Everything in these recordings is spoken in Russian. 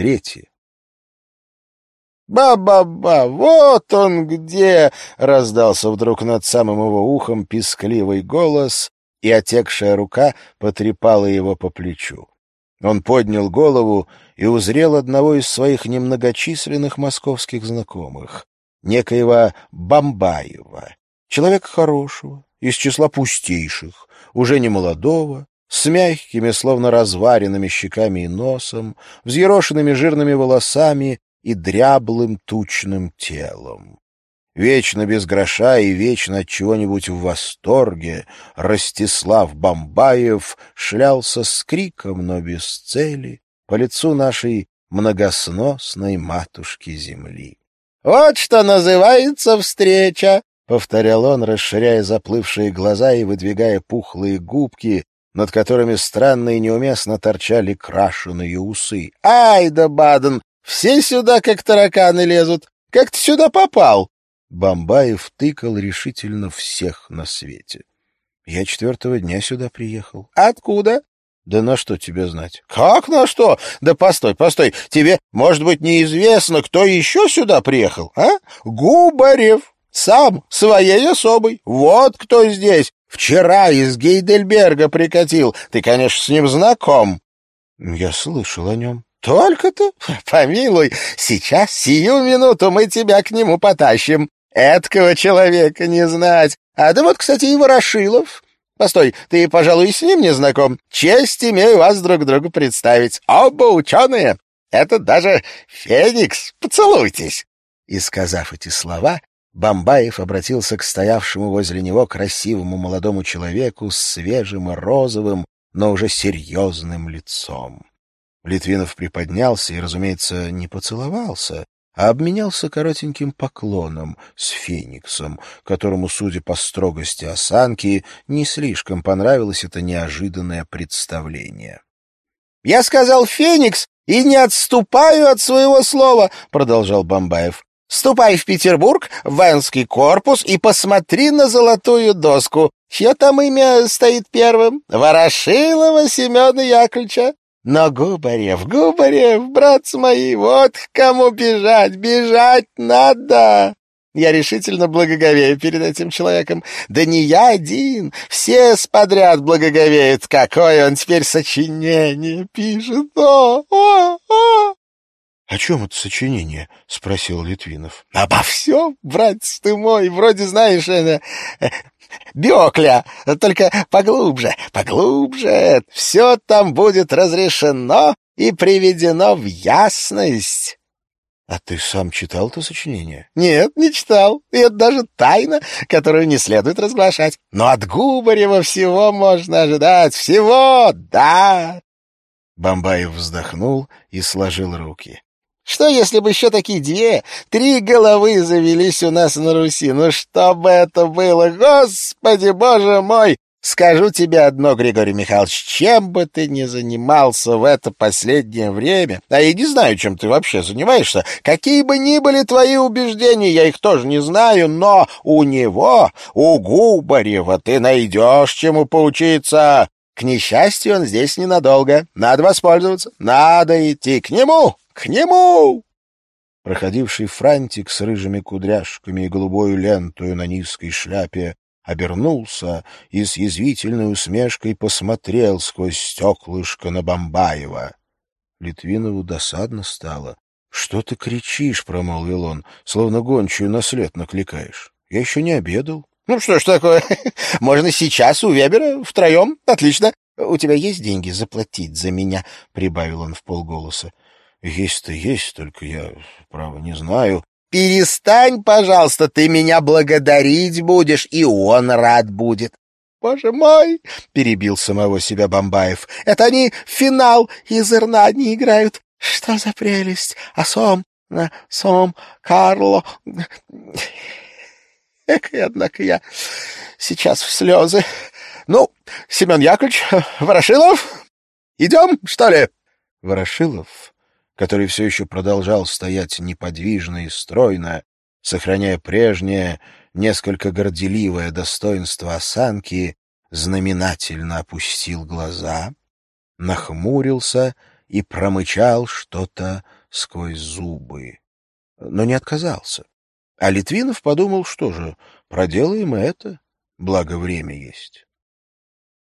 Третье. «Ба-ба-ба! Вот он где!» — раздался вдруг над самым его ухом пискливый голос, и отекшая рука потрепала его по плечу. Он поднял голову и узрел одного из своих немногочисленных московских знакомых, некоего Бамбаева, человека хорошего, из числа пустейших, уже не молодого, с мягкими, словно разваренными щеками и носом, взъерошенными жирными волосами и дряблым тучным телом. Вечно без гроша и вечно от чего-нибудь в восторге Ростислав Бомбаев шлялся с криком, но без цели, по лицу нашей многосносной матушки земли. «Вот что называется встреча!» — повторял он, расширяя заплывшие глаза и выдвигая пухлые губки, над которыми странно и неуместно торчали крашеные усы. «Ай да, Баден, все сюда, как тараканы, лезут. Как ты сюда попал?» Бомбаев тыкал решительно всех на свете. «Я четвертого дня сюда приехал». «Откуда?» «Да на что тебе знать?» «Как на что? Да постой, постой. Тебе, может быть, неизвестно, кто еще сюда приехал, а? Губарев. Сам, своей особой. Вот кто здесь. Вчера из Гейдельберга прикатил. Ты, конечно, с ним знаком». «Я слышал о нем». «Только-то? Помилуй, сейчас, сию минуту, мы тебя к нему потащим. Эткого человека не знать. А да вот, кстати, и Ворошилов. Постой, ты, пожалуй, с ним не знаком. Честь имею вас друг другу представить. Оба ученые. Это даже Феникс. Поцелуйтесь». И, сказав эти слова, Бомбаев обратился к стоявшему возле него красивому молодому человеку с свежим и розовым, но уже серьезным лицом. Литвинов приподнялся и, разумеется, не поцеловался, а обменялся коротеньким поклоном с Фениксом, которому, судя по строгости осанки, не слишком понравилось это неожиданное представление. — Я сказал «Феникс» и не отступаю от своего слова, — продолжал Бомбаев. — Ступай в Петербург, в воинский корпус и посмотри на золотую доску. Чье там имя стоит первым? Ворошилова Семена Яковлевича. Но Губарев, Губарев, братцы мои, вот к кому бежать, бежать надо. Я решительно благоговею перед этим человеком. Да не я один, все подряд благоговеют. Какое он теперь сочинение пишет. О, о, о. — О чем это сочинение? — спросил Литвинов. — Обо всем, братец ты мой, вроде знаешь, это, Бёкля, только поглубже, поглубже. Все там будет разрешено и приведено в ясность. А ты сам читал это сочинение? Нет, не читал. И это даже тайна, которую не следует разглашать. Но от Губарева всего можно ожидать. Всего, да. Бомбаев вздохнул и сложил руки. Что, если бы еще такие две, три головы завелись у нас на Руси? Ну, что бы это было? Господи, боже мой! Скажу тебе одно, Григорий Михайлович, чем бы ты ни занимался в это последнее время, а я не знаю, чем ты вообще занимаешься, какие бы ни были твои убеждения, я их тоже не знаю, но у него, у Губарева, ты найдешь чему поучиться. К несчастью, он здесь ненадолго. Надо воспользоваться, надо идти к нему. К нему!» Проходивший франтик с рыжими кудряшками и голубой лентою на низкой шляпе обернулся и с язвительной усмешкой посмотрел сквозь стеклышко на Бомбаева. Литвинову досадно стало. — Что ты кричишь? — промолвил он, — словно гончую на след накликаешь. Я еще не обедал. — Ну что ж такое? Можно сейчас у Вебера втроем? Отлично. У тебя есть деньги заплатить за меня? — прибавил он в полголоса. Есть-то есть, только я, право, не знаю. Перестань, пожалуйста, ты меня благодарить будешь, и он рад будет. «Боже мой!» — перебил самого себя Бомбаев. «Это они финал из Ирна не играют. Что за прелесть! А сом, сом, Карло... Эх, однако я сейчас в слезы. Ну, Семен Яковлевич, Ворошилов, идем, что ли?» Ворошилов который все еще продолжал стоять неподвижно и стройно, сохраняя прежнее, несколько горделивое достоинство осанки, знаменательно опустил глаза, нахмурился и промычал что-то сквозь зубы. Но не отказался. А Литвинов подумал, что же, проделаем и это, благо время есть.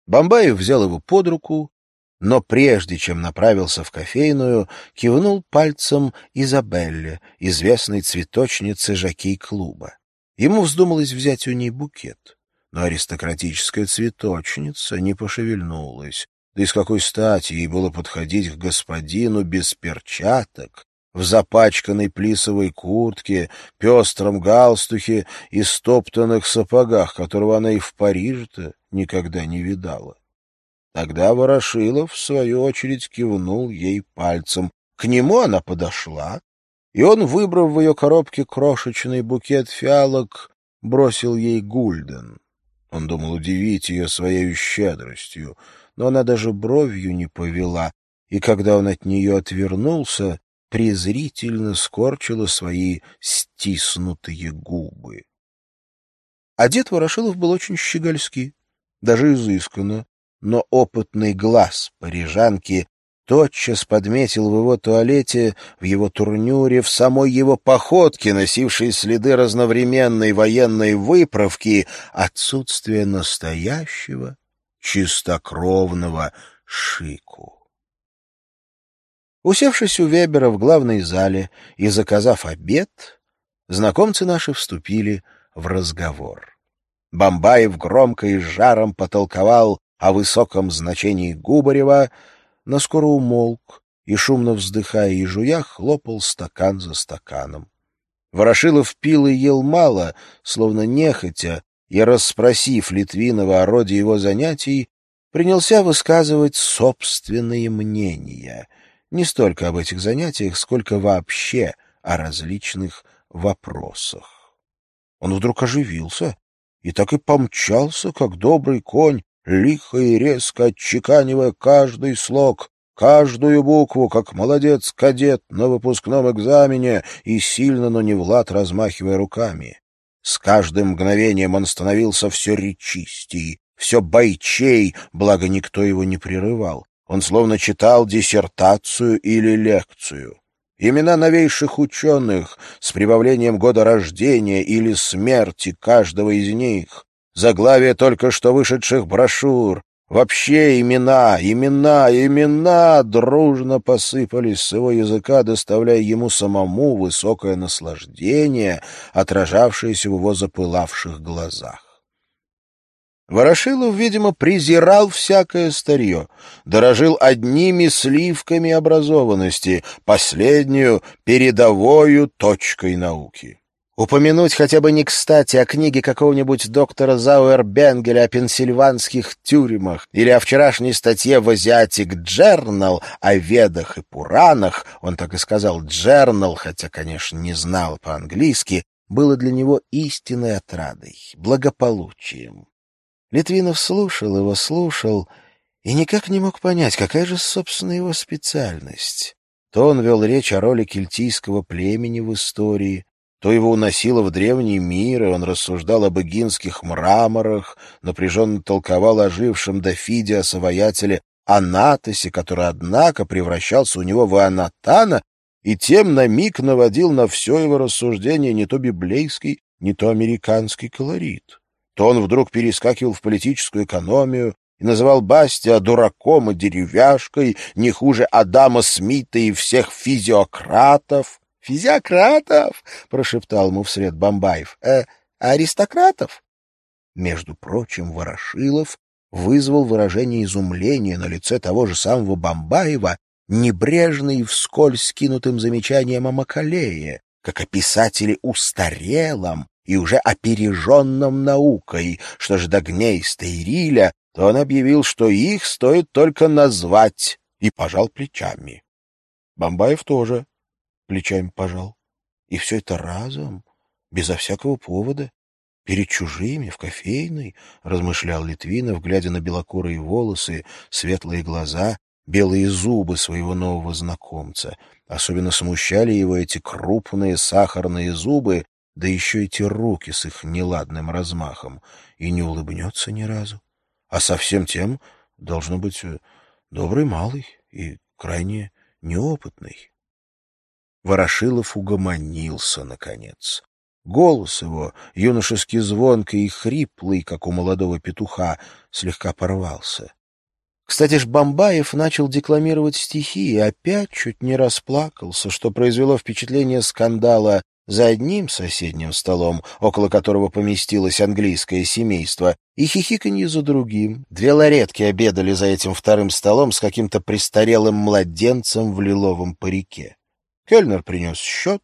Бомбаев взял его под руку, но прежде чем направился в кофейную, кивнул пальцем Изабелле, известной цветочнице жокей-клуба. Ему вздумалось взять у ней букет, но аристократическая цветочница не пошевельнулась. Да и с какой стати ей было подходить к господину без перчаток, в запачканной плисовой куртке, пестром галстухе и стоптанных сапогах, которого она и в Париже-то никогда не видала. Тогда Ворошилов, в свою очередь, кивнул ей пальцем. К нему она подошла, и он, выбрав в ее коробке крошечный букет фиалок, бросил ей гульден. Он думал удивить ее своей щедростью, но она даже бровью не повела, и когда он от нее отвернулся, презрительно скорчила свои стиснутые губы. Одет Ворошилов был очень щегольски, даже изысканно, но опытный глаз парижанки тотчас подметил в его туалете, в его турнюре, в самой его походке, носившей следы разновременной военной выправки, отсутствие настоящего, чистокровного шику. Усевшись у Вебера в главной зале и заказав обед, знакомцы наши вступили в разговор. Бомбаев громко и с жаром потолковал о высоком значении Губарева, но скоро умолк и, шумно вздыхая и жуя, хлопал стакан за стаканом. Ворошилов пил и ел мало, словно нехотя, и, расспросив Литвинова о роде его занятий, принялся высказывать собственные мнения, не столько об этих занятиях, сколько вообще о различных вопросах. Он вдруг оживился и так и помчался, как добрый конь, лихо и резко отчеканивая каждый слог, каждую букву, как молодец-кадет на выпускном экзамене, и сильно, но не Влад, размахивая руками. С каждым мгновением он становился все речистей, все бойчей, благо никто его не прерывал. Он словно читал диссертацию или лекцию. Имена новейших ученых с прибавлением года рождения или смерти каждого из них, заглавие только что вышедших брошюр, вообще имена, имена, имена дружно посыпались с его языка, доставляя ему самому высокое наслаждение, отражавшееся в его запылавших глазах. Ворошилов, видимо, презирал всякое старье, дорожил одними сливками образованности, последнюю передовою точкой науки. Упомянуть хотя бы не кстати о книге какого-нибудь доктора Зауэрбенгеля о пенсильванских тюрьмах или о вчерашней статье в «Азиатик Джернал» о ведах и пуранах, он так и сказал «джернал», хотя, конечно, не знал по-английски, было для него истинной отрадой, благополучием. Литвинов слушал его, слушал и никак не мог понять, какая же, собственно, его специальность. То он вел речь о роли кельтийского племени в истории, то его уносило в древний мир, и он рассуждал об эгинских мраморах, напряженно толковал о жившем Дофиде, о совоятеле Анатосе, который, однако, превращался у него в Анатана, и тем на миг наводил на все его рассуждение не то библейский, не то американский колорит. То он вдруг перескакивал в политическую экономию и называл Бастия дураком и деревяшкой, не хуже Адама Смита и всех физиократов, Физиократов, — прошептал ему вслед Бомбаев. Э, аристократов? Между прочим, Ворошилов вызвал выражение изумления на лице того же самого Бомбаева, небрежно и вскользь скинутым замечанием о Макалее, как о писателе устарелом и уже опереженном наукой, что ж до Гнейста и Риля, то он объявил, что их стоит только назвать, и пожал плечами. Бомбаев тоже плечами пожал. И все это разом, безо всякого повода, перед чужими, в кофейной, размышлял Литвинов, глядя на белокурые волосы, светлые глаза, белые зубы своего нового знакомца. Особенно смущали его эти крупные сахарные зубы, да еще эти руки с их неладным размахом, и не улыбнется ни разу. А совсем тем должно быть э, добрый малый и крайне неопытный. Ворошилов угомонился, наконец. Голос его, юношески звонкий и хриплый, как у молодого петуха, слегка порвался. Кстати ж, Бомбаев начал декламировать стихи и опять чуть не расплакался, что произвело впечатление скандала за одним соседним столом, около которого поместилось английское семейство, и хихиканье за другим. Две ларетки обедали за этим вторым столом с каким-то престарелым младенцем в лиловом парике. Кельнер принес счет,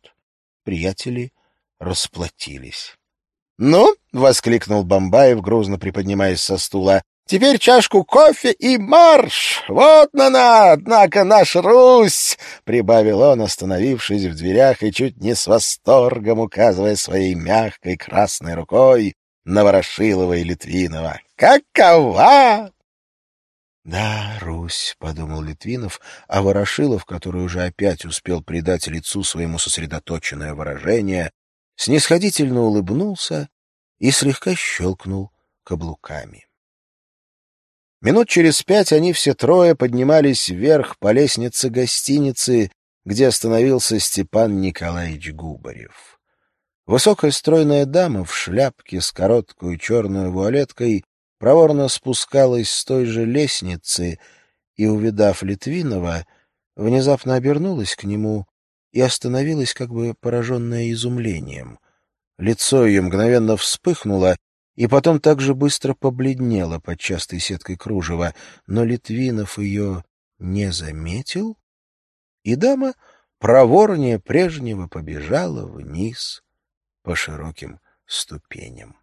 приятели расплатились. — Ну, — воскликнул Бомбаев, грузно приподнимаясь со стула, — теперь чашку кофе и марш! Вот на-на, однако, наш Русь! — прибавил он, остановившись в дверях и чуть не с восторгом указывая своей мягкой красной рукой на Ворошилова и Литвинова. «Какова?» «Да, Русь», — подумал Литвинов, а Ворошилов, который уже опять успел придать лицу своему сосредоточенное выражение, снисходительно улыбнулся и слегка щелкнул каблуками. Минут через пять они все трое поднимались вверх по лестнице гостиницы, где остановился Степан Николаевич Губарев. Высокая стройная дама в шляпке с короткой черной вуалеткой проворно спускалась с той же лестницы и, увидав Литвинова, внезапно обернулась к нему и остановилась, как бы пораженная изумлением. Лицо ее мгновенно вспыхнуло, и потом так же быстро побледнело под частой сеткой кружева, но Литвинов ее не заметил, и дама проворнее прежнего побежала вниз по широким ступеням.